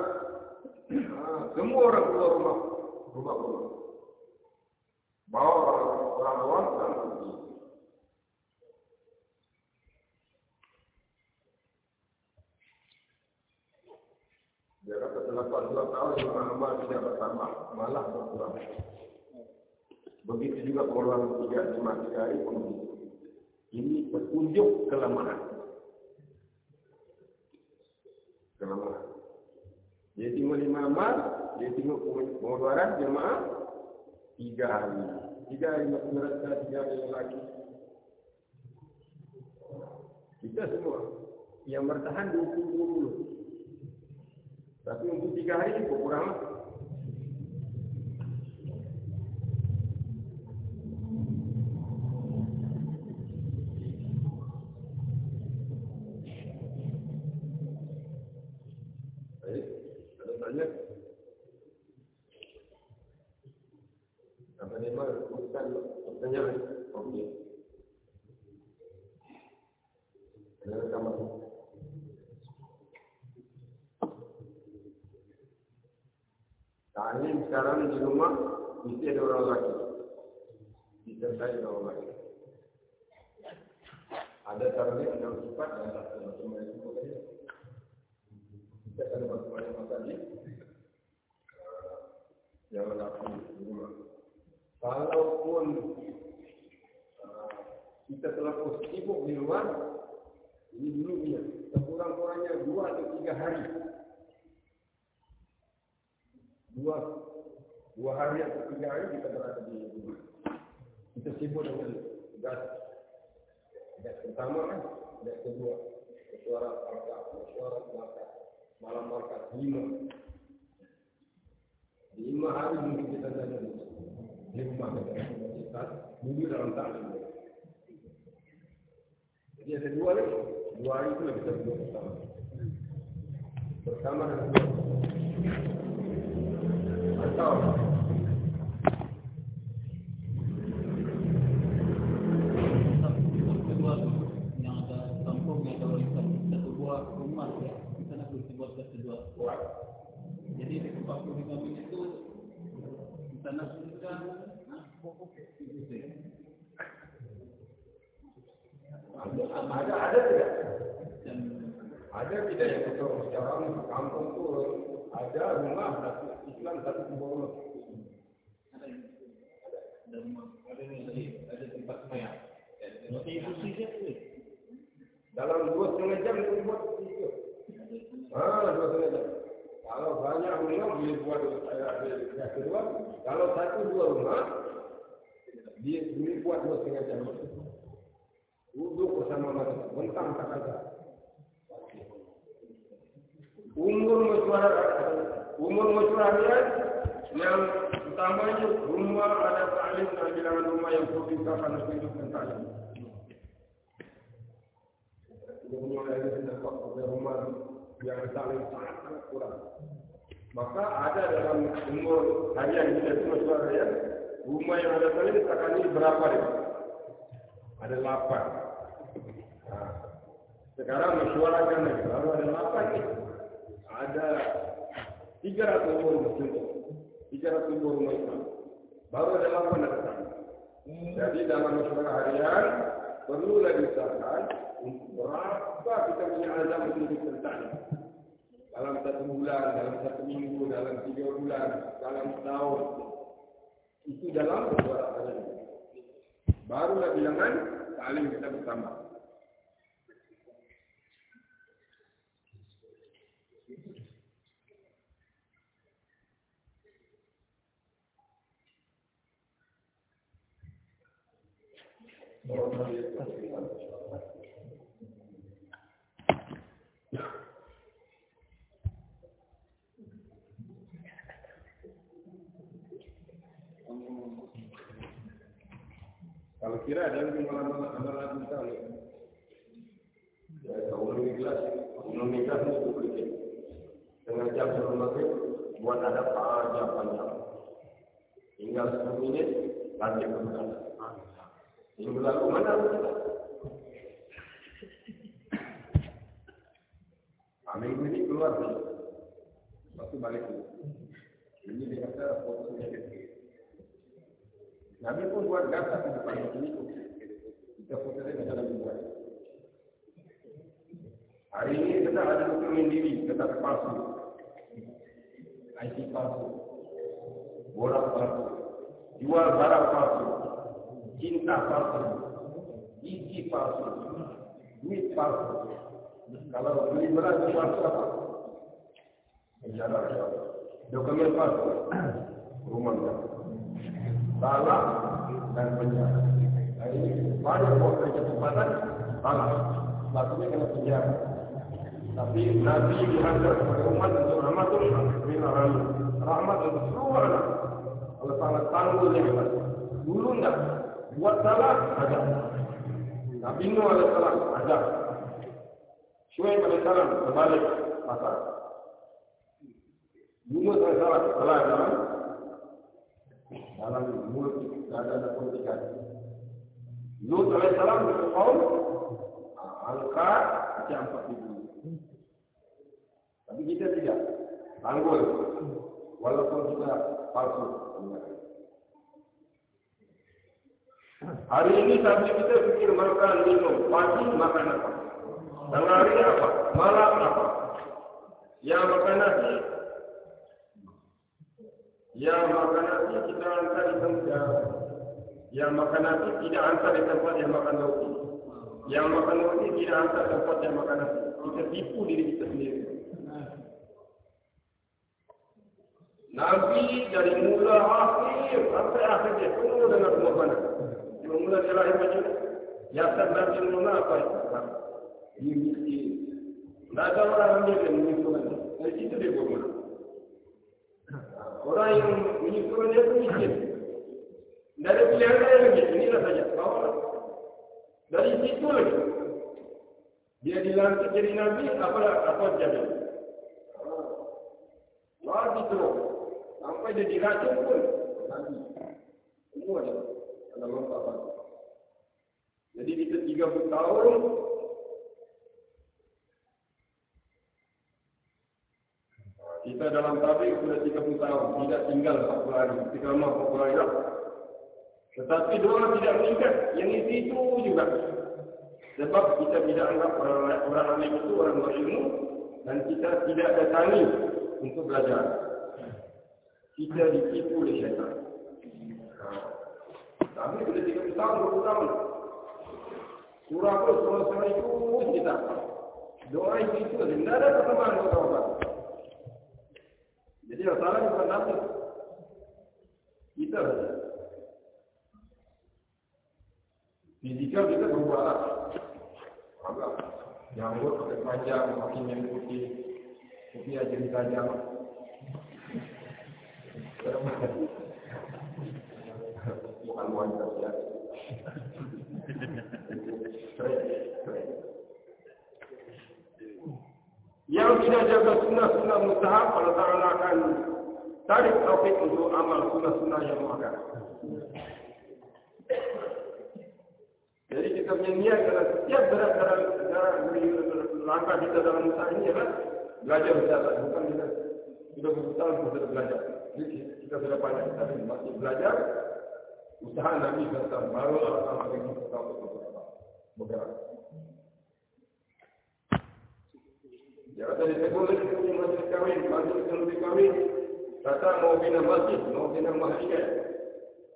Semua orang keluar rumah. Rumah rumah bawa orang awam dan pergi. Dia kata selepas dua tahun Imam Ahmad tidak bertambah, malah berkurang. Begitu juga orang tiga lima tiga hari pun ini petunjuk kelemahan. kelemahan. Dia tengok lima amal, dia tengok pengeluaran jemaah tiga hari. Tiga hari nak merasa, tiga hari lagi. Kita semua yang bertahan 20-20. Tapi untuk tiga hari kurang di rumah mesti ada orang lagi. Disertai orang lagi. Ada target yang sifat dan tak ada macam mana itu tadi. Kita akan dapat banyak masa di yang melakukan di rumah. Kalaupun uh, kita terlalu sibuk di luar, ini dulu dia. Sekurang-kurangnya dua atau tiga hari. Dua Dua hari atau tiga hari kita berada di rumah. Kita sibuk dengan tugas. Tugas pertama kan, tugas kedua. Suara markas, suara markas. Malam markas lima. Lima hari mungkin kita ada di rumah kita. Kita minggu dalam tahun. Jadi ada dua lagi. Dua hari itu kita duduk bersama. Bersama dengan dua. Atau Jadi di 45 ada tidak? Ada tidak yang betul sekarang kampung tu ada rumah Islam satu rumah. Ada. Ada rumah. Ada ni ada tempat semayang. Nanti ibu sih Dalam dua setengah jam dia buat itu. Ah, dua setengah jam. Kalau banyak rumah boleh buat yang kedua. Kalau satu dua rumah dia boleh buat dua setengah jam. Duduk bersama mereka, bentang tak ada. Umur masyarakat, umur masyarakat yang utamanya rumah ada taklim dan bilangan rumah yang perpisahan untuk hidup dan taklim. Dia punya lagi sedang rumah yang saling sangat kurang. Maka ada dalam umur harian kita itu masyarakat ya, rumah yang ada kali sekarang ini berapa dia? Ada lapan. Nah, sekarang masyarakat lagi, lalu ada lapan ini. Ada tiga ratus umur masjid, tiga ratus umur rumah Islam. Baru ada lapan ada kali. Jadi dalam masyarakat harian perlu lagi usahakan berapa kita punya azam untuk bertanya dalam satu bulan, dalam satu minggu, dalam tiga bulan, dalam setahun itu dalam beberapa hari barulah bilangan saling kita bersama Kalau kira ada lagi malam-malam kita ni. Ya, kalau kelas ni itu. Tengah jam sebelum maghrib, buat ada panjang panjang. Tinggal 10 minit, lanjut ke Ini berlaku mana kita? Amin ini keluar ni. Lepas balik ni. Ini dia kata foto ni Nabi pun buat gambar di depan ini. Kita foto dia dalam buat. Hari ini kita ada dokumen diri, kita palsu. IT palsu. Bola palsu. Jual barang palsu. Cinta palsu. Gigi palsu. Duit palsu. Kalau beli beras palsu apa? penjara. Dokumen palsu rumah salah dan penjara. Ini banyak buat kecepatan salah. Maksudnya kena penjara. Tapi Nabi dihantar kepada umat untuk lil alamin rahmat. Untuk seluruh anak Allah sangat tangguh hebat dulu enggak buat salah ada Nabi Nuh alaihi salam ada Syuaib alaihi salam terbalik masa Yunus alaihi salam salah dalam dalam mulut tidak ada politika. Lut alaihi salam kaum angkat macam. Tapi kita tidak. Tanggul. Walaupun kita palsu. Hari ini sampai kita fikir makan minum. Pagi makan apa? Tengah hari apa? Malam apa? Yang makan nasi. Yang makan nasi kita hantar di tempat. Yang makan nasi tidak hantar di tempat yang makan roti. Yang makan roti tidak hantar tempat yang makan nasi. Kita tipu diri kita sendiri. Nabi dari mula akhir sampai akhir dia penuh dengan pengorbanan. Mula Nabi Mula apa itu? Dia miskin. Tak ada orang ambil dia menyusulkan dia. Dari situ dia bermula. Orang yang menyusulkan dia itu miskin. Dari pilihan lain lagi. Inilah saja. Bawa Dari situ lagi. Dia dilantik jadi Nabi, apa apa jadi? Lagi terus. Sampai dia diracun pun. Nabi. Semua dia. Ada lompat Jadi kita 30 tahun. Kita dalam tabik sudah 30 tahun. Tidak tinggal 40 hari. Kita lama 40 hari. Tetapi doa tidak meningkat. Yang itu juga. Sebab kita tidak anggap orang orang alim itu orang berilmu dan kita tidak datangi untuk belajar. Kita ditipu oleh syaitan. Tapi sudah 30 tahun, 20 tahun. Surah surah-surah itu kita. Doa itu itu tidak ada pertemuan. Jadi yang salah bukan nabi. Kita saja. Kita berubah lah. Agak janggut pakai panjang, makin yang putih, putih aja. Yang tidak jaga sunnah-sunnah mustahab, Allah Ta'ala akan tarik taufik untuk amal sunnah-sunnah yang makan. Jadi kita punya niat adalah setiap berat dalam langkah kita dalam usaha ini adalah belajar berjalan. Bukan kita sudah berusaha untuk kita belajar. Jadi kita sudah banyak, tapi masih belajar. Usaha Nabi SAW baru Allah Ta'ala bagi kita untuk bergerak. Ya, tadi saya boleh kita punya masjid kawin, masjid yang lebih kawin. Kata mau bina masjid, mau bina mahlikat.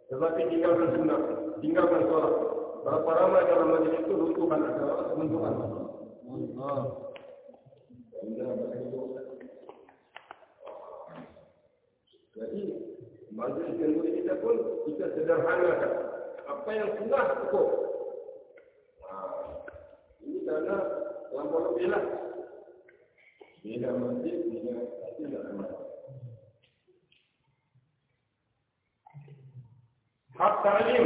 Tetapi tinggalkan sunnah, tinggalkan sholat. Berapa ramai dalam majlis itu runtuhan ada runtuhan. Ah. Jadi majlis yang kita pun kita sederhanakan. Apa yang sunnah cukup. Ini karena lampau lebih lah. Bila masjid, bila tidak ada Hak ta'lim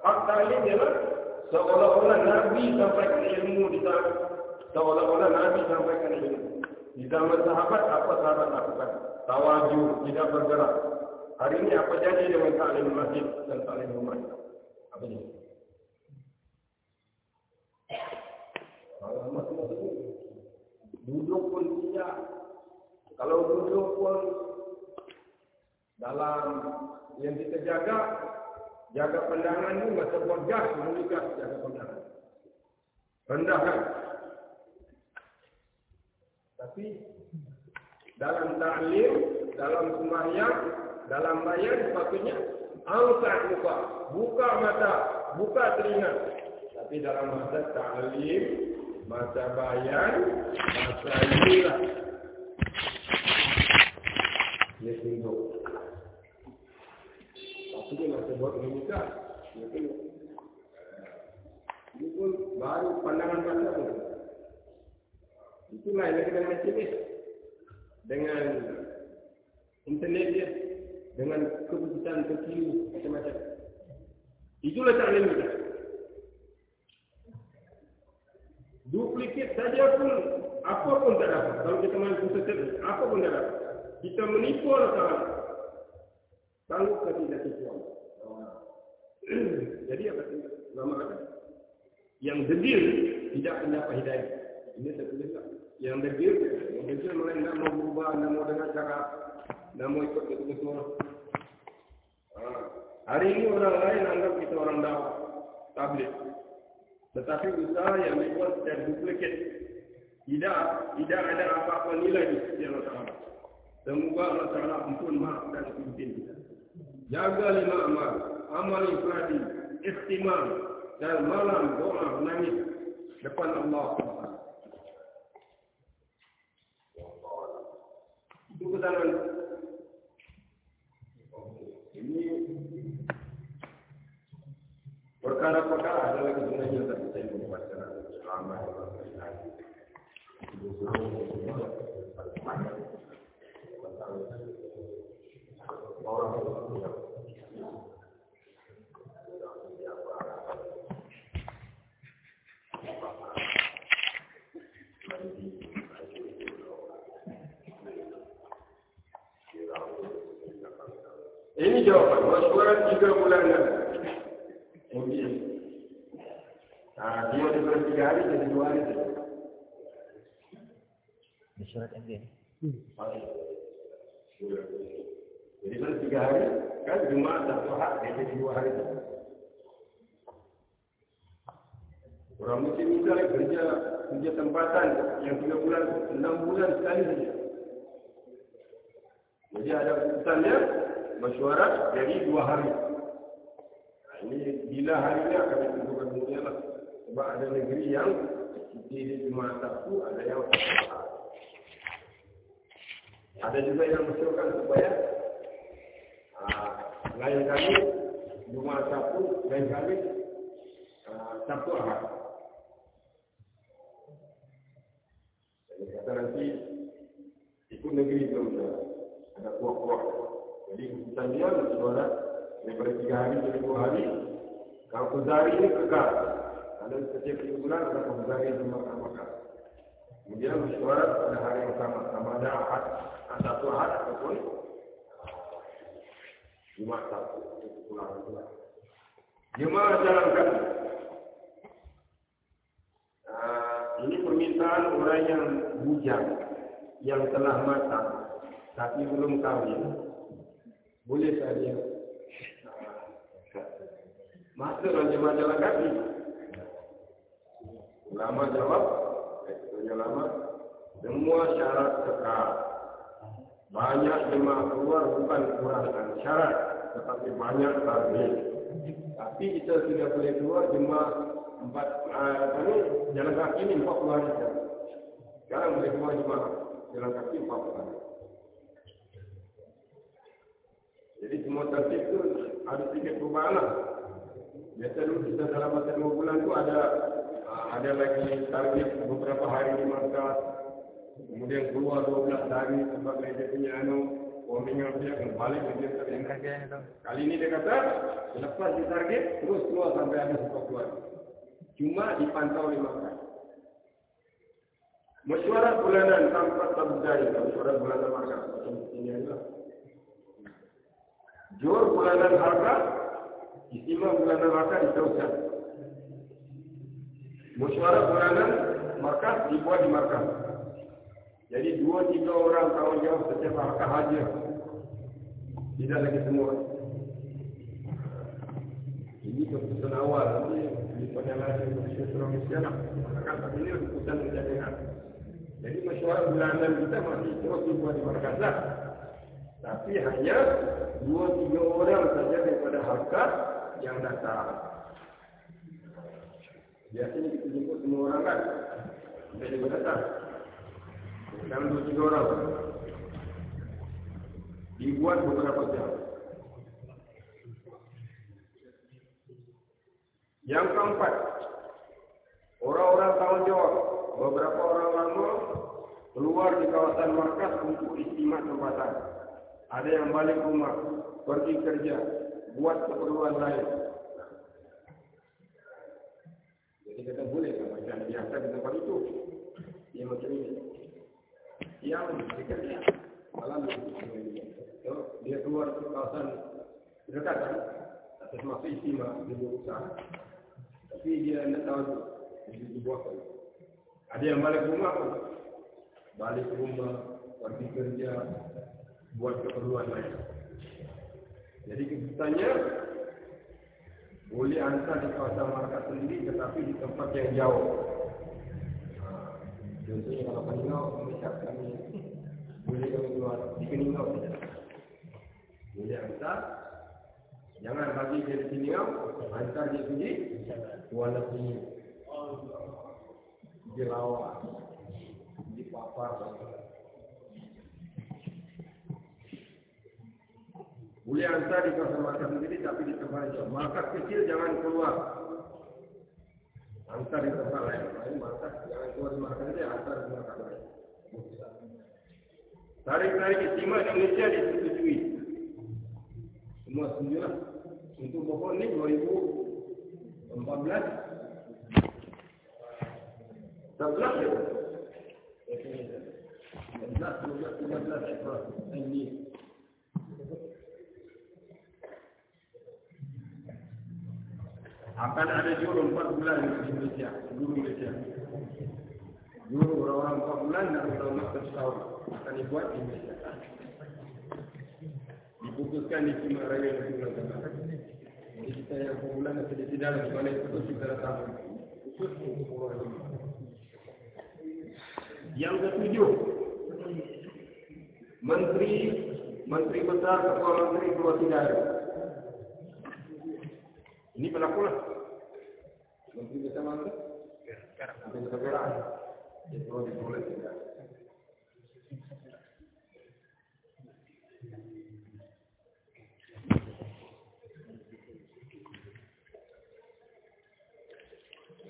Hak ta'lim ialah seolah-olah Nabi sampaikan ilmu di zaman seolah-olah Nabi sampaikan ilmu. Di zaman sahabat, apa sahabat lakukan? Tawaju, tidak bergerak. Hari ini apa jadi dengan ta'lim masjid dan ta'lim rumah? Apa ini? Kalau masih duduk pun tidak. Kalau duduk pun dalam yang kita jaga, jaga pandangan ini masa buat gas, mengikat jaga pandangan. Rendahkan. Tapi dalam ta'lim, dalam semayang, dalam bayar sepatutnya angkat muka, buka mata, buka telinga. Tapi dalam masa ta'lim, masa bayar, masa inilah dia tunduk. Lepas dia nak buat menikah, dia tengok. Ini pun baru pandangan mata pun. Itu lain lagi dengan SMS. Dengan internet dia. Dengan keputusan terkini macam-macam. Itulah cara kita. Duplikat saja pun apa pun tak dapat. Kalau kita main pusat apa pun tak dapat. Kita menipu orang salah. Sanggup ke tidak tipu Jadi apa nama kata? Yang degil tidak mendapat hidayah. Ini saya tuliskan. Yang degil, yang degil mulai nak mau berubah, nak mau dengar cara, nak mau ikut betul-betul. Ha. Hari ini orang lain anggap kita orang dah tablet. Tetapi usaha yang dibuat secara duplikat. Tidak, tidak ada apa-apa nilai di sisi Allah Ta'ala. Semoga Allah Ta'ala ampun maaf dan pimpin kita. Jaga lima amal. Amal ifradi, ikhtimam, dan malam doa menangis depan Allah. Itu pesanan. Ini perkara-perkara ada lagi sebenarnya tak Ini jawapan. Masyarakat tiga bulan lagi. Mungkin. Nah, dia diberi tiga hari, jadi dua hari. Mesyuarat MD. Hmm. Jadi kan tiga hari, kan Jumat satu hak, jadi dua hari. Orang mesti misalnya kerja kerja tempatan yang tiga bulan, enam bulan sekali saja. Jadi ada keputusannya, mesyuarat jadi dua hari. Nah, ini bila harinya akan ditentukan dunia lah. Sebab ada negeri yang di Jumat Sabtu, ada yang ada juga yang mensyuarkan supaya uh, lain kali Jumat Sabtu, lain kali uh, Sabtu Ahad. Jadi kata nanti ikut negeri itu ada kuah-kuah. Jadi keputusan dia suara daripada tiga hari jadi dua hari. Kalau kuzari ini kekal. Kalau setiap tiga bulan ada kuzari yang makan-makan. Kemudian mesyuarat pada hari yang sama. Sama ada ahad, satu ahad ataupun Jumat satu. Pulang pulang. Jemaah jalan kaki. Uh, ini permintaan orang yang bujang, yang telah matang, tapi belum kahwin. Boleh saja. Masa jemaah jalan kaki. Ulama jawab, Ketuanya lama, semua syarat kekal. Banyak jemaah keluar bukan kurangkan syarat, tetapi banyak target. Tapi kita tidak boleh keluar jemaah empat apa ni jalan kaki ni empat puluh hari. Sekarang boleh keluar jemaah jalan kaki empat puluh hari. Jadi semua tertib tu ada sedikit perubahan lah. Biasa dulu kita dalam masa dua bulan tu ada ada lagi target beberapa hari di markas. Kemudian keluar 12 hari sebagai dia punya anu. Warningan dia akan balik dia. Kali ini dia kata, selepas di target, terus keluar sampai habis 40 hari. Cuma dipantau di markas. Mesyuarat bulanan tanpa tabdai, mesyuarat bulanan markas. Ini adalah. Jor bulanan harga, istimewa bulanan harga diteruskan. Mesyuarat bulanan markas dibuat di markas. Jadi dua tiga orang tanggungjawab setiap markas haji. Tidak lagi semua. Ini keputusan awal. Ini di penyalahan keputusan Sulawesi lah. Markas tapi ini keputusan kejadian. Jadi mesyuarat bulanan kita masih terus dibuat di markas lah. Tapi hanya dua tiga orang saja daripada harkat yang datang. Biasanya kita jemput semua orang kan. Kita juga datang. Dalam dua tiga orang. dibuat beberapa jam. Yang keempat, orang-orang tanggungjawab beberapa orang lama keluar di kawasan markas untuk istimewa tempatan. Ada yang balik rumah, pergi kerja, buat keperluan lain. Jadi kita boleh kan macam biasa di tempat itu. Dia macam ini. Yang bekerja malam so, dia keluar ke kawasan berdekatan atas masa istimewa di usaha. Tapi dia tidak tahu itu dibuatkan. Ada yang balik rumah pun. Balik rumah, pergi kerja, buat keperluan lain. Jadi keputusannya boleh hantar di kawasan markas sendiri tetapi di tempat yang jauh. Contohnya kalau Peningau, Malaysia kami boleh kami keluar di Peningau saja. Boleh hantar. Jangan bagi dia di Peningau, hantar dia pergi Kuala Lumpur. Di Lawak. Di Papar. Boleh hantar di kawasan markas sendiri tapi di tempat jauh. Markas kecil jangan keluar. Hantar di tempat lain. Lain markas jangan keluar di markas saja, hantar di markas lain. Tarik-tarik istimewa di Malaysia disetujui. Semua setuju lah. Untuk bohong ni 2014. 11 ya? 11, 12, 13 April. Ini akan ada juru empat bulan di Malaysia, guru Malaysia. Juru orang-orang empat bulan dan orang-orang satu tahun akan dibuat di Malaysia. Diputuskan di Timur Raya dan Timur Tengah. Jadi kita yang empat bulan dan tidak di mana itu kita datang. Khusus untuk orang ini. Yang ketujuh, Menteri Menteri Besar Ketua Menteri Keluar Tidak ini berlaku lah. Menteri Besar mana? Sekarang. Menteri Besar Perak. Dia perlu diboleh tidak.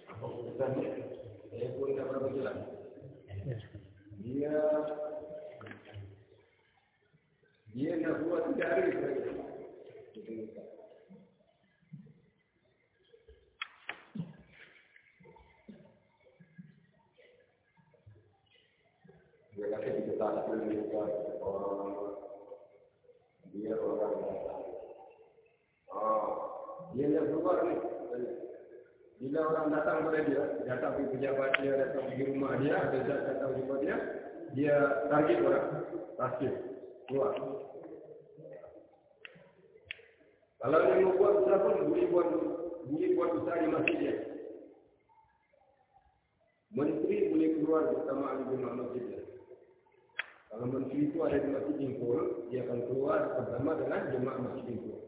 Keputusannya? Saya pun tak berapa jelas. Dia dia nak buat tiga hari saja. Dia kata kita tak boleh dia orang. Oh, dia nak keluar ni. Bila orang datang kepada dia, datang pergi pejabat dia, datang pergi rumah dia, ada datang jumpa dia, dia target orang. Rasio. Keluar. Kalau dia mau buat usaha pun, boleh buat, boleh buat usaha di masjid dia. Menteri boleh keluar bersama ahli jemaah masjid dia. Kalau menteri itu ada di masjid jingkul, dia akan keluar bersama dengan jemaah masjid jingkul.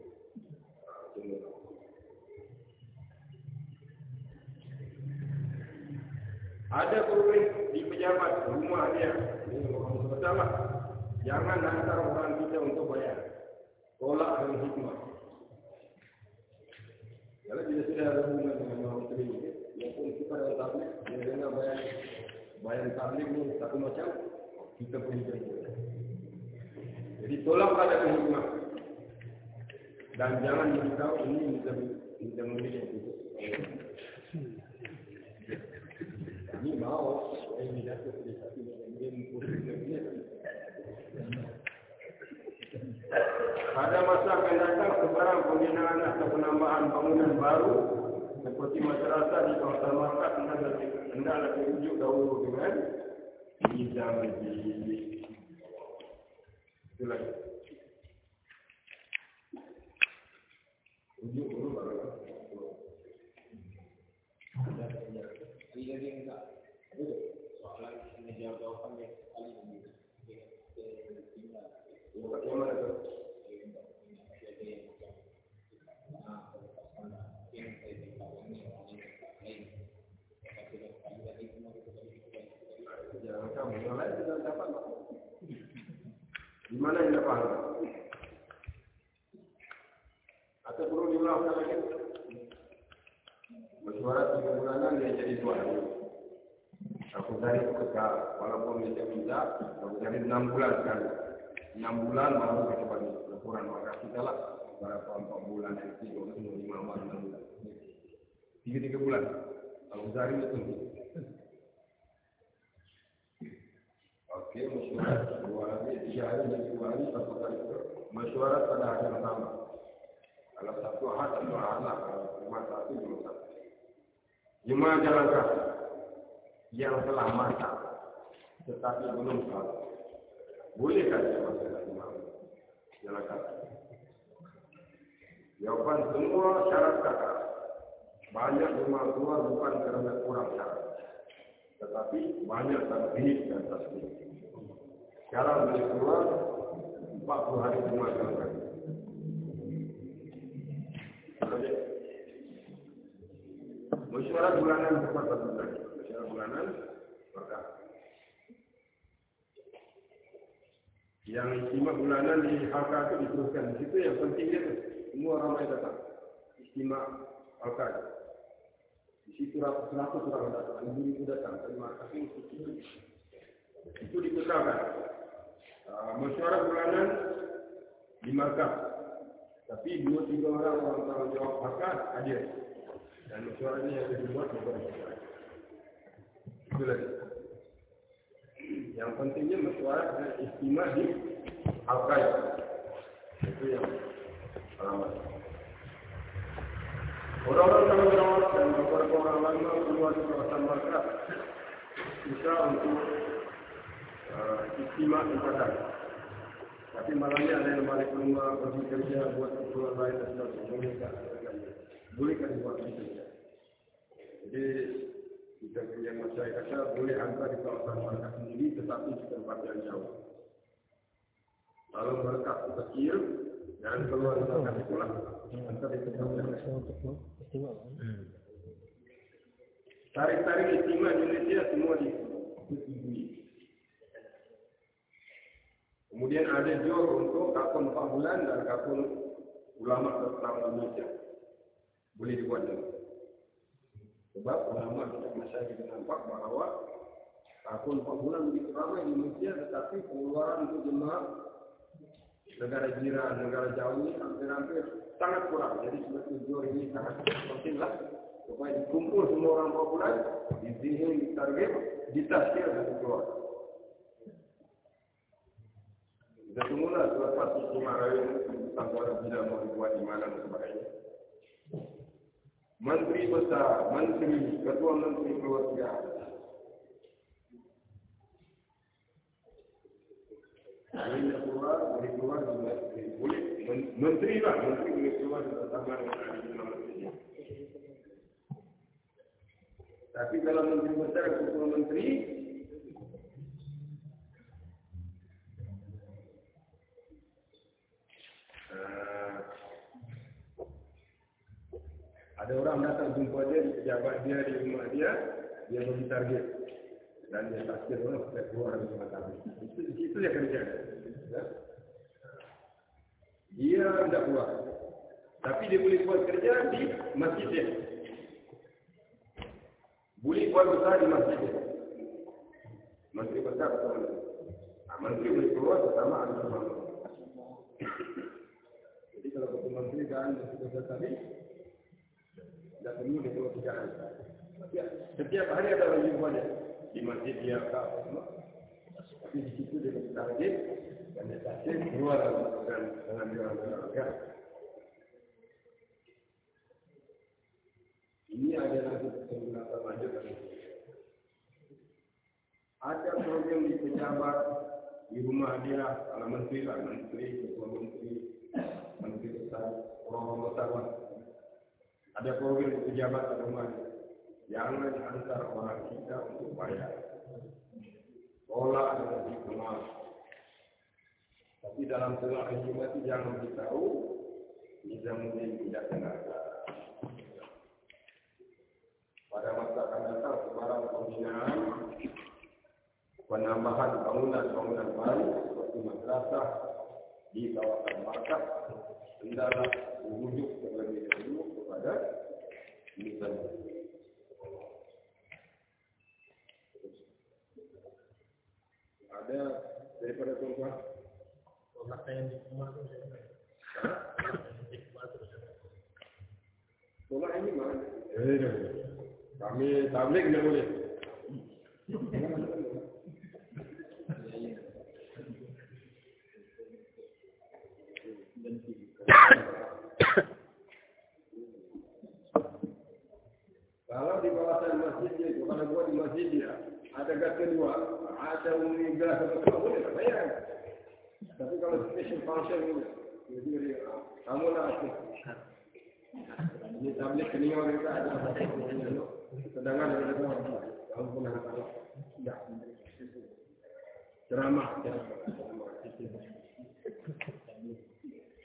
Ada pegawai di pejabat rumah dia, ini orang bersama. Jangan hantar orang kita untuk bayar. Tolak dengan hikmah. Kalau tidak sudah ada hubungan dengan orang menteri, dia pun kita dalam tablik, dia dengar bayar bayar tablik ni satu macam, kita pergi kerja. Jadi tolaklah dengan hikmah. Dan jangan beritahu ini kita kita membeli itu. Ini mau ini jatuh di satu yang mungkin dia. Pada masa akan datang sebarang pembinaan atau penambahan bangunan baru seperti masyarakat di kawasan markas hendaklah dirujuk dahulu dengan bidang di itulah rujuk dulu baru ada ada lagi lagi enggak Itu kekal. Walaupun dia minta, Abu Dhari enam bulan sekali. Enam bulan baru kita bagi laporan maka kita lah. Berapa empat bulan yang tiga, semua lima bulan, enam bulan. Tiga-tiga bulan. Abu Dhari itu. Okey, mesyuarat dua hari, tiga hari dan dua hari, satu kali. Mesyuarat pada hari pertama. Kalau satu hari, satu anak, kalau cuma satu, cuma satu. Jemaah jalan kaki yang telah masak tetapi belum salat. Bolehkah dia masuk jemaah jalan kaki? Jawapan semua syarat kata. Banyak jemaah keluar bukan kerana kurang syarat. Tetapi banyak tasbih dan tasbih. Sekarang boleh keluar 40 hari jemaah jalan kaki. Mesyuarat bulanan tepat satu bulanan maka yang istimewa bulanan di Halka itu diteruskan. Di situ yang penting itu semua ramai datang. Istimewa Halka itu. Di situ ratus-ratus orang datang. Ibu ibu datang. Terima kasih. Itu dikekalkan. Uh, mesyuarat bulanan di markah. Tapi dua tiga orang orang tanggung jawab Halka hadir. Dan ini yang dibuat bukan Itu lagi. Yang pentingnya mesyuarat dan istimewa di Al-Qaid. Itu yang alamat. Orang-orang kalau merawat dan beberapa orang lama keluar di kawasan masyarakat bisa untuk uh, istimewa ibadah. Tapi malamnya ada yang balik rumah, pergi kerja, buat keperluan lain dan sebagainya. Bolehkah dibuat itu? Jadi kita punya masyarakat boleh hantar di kawasan mereka sendiri tetapi di tempat yang jauh. Kalau mereka kecil dan keluar di tempat itu lah. Hantar di tempat yang jauh. Tarik-tarik istimewa di Indonesia semua disetujui. Kemudian ada jor untuk kakun 4 bulan dan kakun ulama tentang Indonesia. Boleh dibuat juga. Sebab ulama masa kita nampak bahawa tahun 4 bulan begitu ramai di Indonesia tetapi pengeluaran untuk jemaah negara jiran, negara jauh ini hampir-hampir sangat kurang. Jadi sebetulnya jor ini sangat pentinglah supaya dikumpul semua orang 4 bulan, dizihin, ditarget, ditaskir dan keluar. Kita tunggulah selepas istimewa raya tentang bila mau dibuat di mana dan sebagainya. Menteri besar, menteri, ketua menteri keluarga. Ini keluar, boleh keluar juga boleh. Menteri lah, menteri boleh keluar juga sama dengan menteri. Tapi kalau menteri besar, ketua menteri, Ada orang datang jumpa dia di pejabat dia di rumah dia, dia bagi target. Dan dia takdir orang supaya keluar dari rumah target. Itu, itu dia kerja. Ya? Dia tidak keluar. Tapi dia boleh buat kerja di masjid dia. Boleh buat besar di masjid dia. Menteri besar bersama nah, Menteri boleh keluar bersama anak sama. Jadi kalau ketua menteri dan menteri besar tadi, tidak dia keluar tiga hari. Ya, setiap hari ada lagi buatnya. Di masjid dia semua. Tapi di situ dia target dan dia tasir keluar dengan dengan dia orang Ini ada lagi penggunaan lanjut Ada program di pejabat di rumah dia, ala menteri lah, menteri, ketua menteri, menteri besar, orang-orang besar. Ada program pejabat rumah dia. Jangan hantar orang kita untuk bayar. Tolak dengan dikemas. Tapi dalam tengah hikmah itu jangan beritahu, Nizamuddin tidak tenaga. Pada masa akan datang sebarang pembinaan, penambahan bangunan-bangunan baru seperti madrasah di kawasan markas, hendaklah merujuk terlebih Nizamuddin. Ada daripada tuan-tuan? Tolak saya di rumah tu saya. Tolak ini mana? Eh, kami tablik tidak boleh. Kalau di kawasan masjid kalau buat di masjid dia, ada gas kedua, ada umi gas atau apa boleh tak bayar. Tapi kalau special function ini, jadi dia, kamu lah aku. Ini tablet kening orang kita ada. Sedangkan ada orang kamu pun nak tahu. Tidak. Ceramah, ceramah.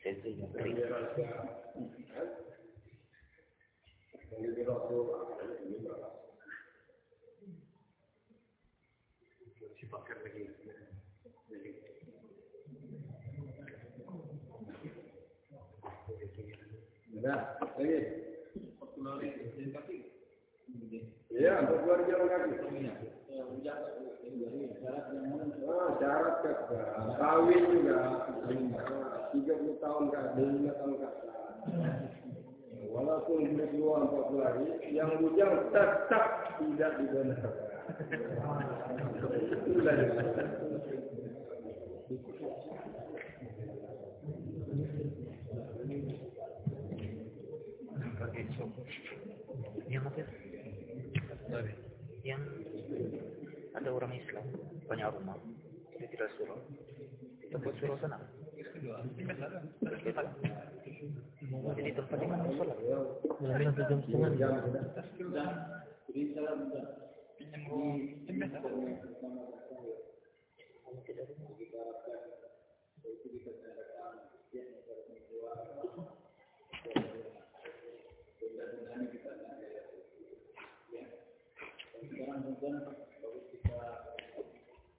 Rasa, dia rasa, Sifatkan lagi. Dah, lagi. Ya, untuk keluar jalan kaki. Ah, syarat ke kawin juga. Ah, 30 tahun ke 5 tahun ke. Walaupun boleh keluar 40 hari, yang bujang tetap tidak dibenarkan. Yang saja. Yang ada orang Islam banyak rumah, dia tidak surau, kita buat surau sana. Jadi tempat di mana musola? Mana jam setengah jam? Tidak, tidak, tidak yang kita harapkan yaitu kita dapatkan yang kita harapkan yang kita harapkan yang kita sekarang mungkin kalau kita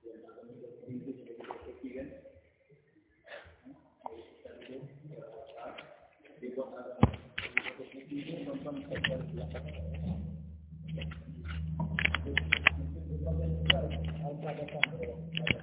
yang akan kita berhenti sebagai perspektif kan di kota di kota di kota di kota di kota di